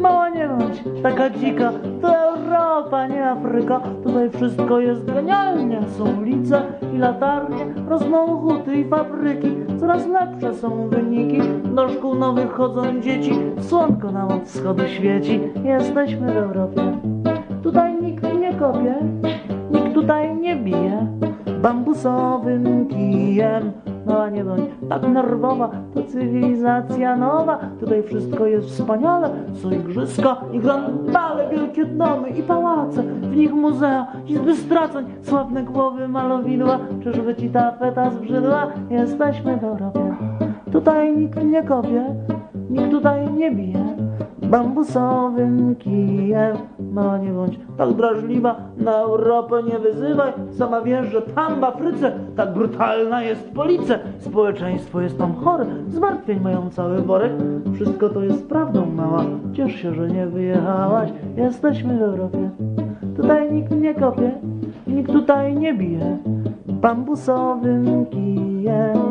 Mała nie taka dzika, to Europa, nie Afryka. Tutaj wszystko jest genialnie. Są ulice i latarnie, rosną huty i fabryki. Coraz lepsze są wyniki. Do szkół nowych chodzą dzieci. Słonko nam od wschodu świeci. Jesteśmy w Europie. Tutaj nikt nie kopie, nikt tutaj nie bije. Bambusowym kijem. Mała nie bądź tak nerwowa, to cywilizacja nowa. Tutaj wszystko jest wspaniale, są igrzyska i grandale, wielkie domy i pałace, w nich muzea, izby straceń, sławne głowy malowidła. Czyżby ci ta feta zbrzydła? Jesteśmy w Europie. Tutaj nikt nie kopie, nikt tutaj nie bije. Bambusowym kijem. Mała nie bądź tak drażliwa Na Europę nie wyzywaj. Sama wiesz, że tam w Afryce Tak brutalna jest policja. Społeczeństwo jest tam chore Zmartwień mają cały worek. Wszystko to jest prawdą, mała. Ciesz się, że nie wyjechałaś. Jesteśmy w Europie. Tutaj nikt nie kopie Nikt tutaj nie bije. Bambusowym kijem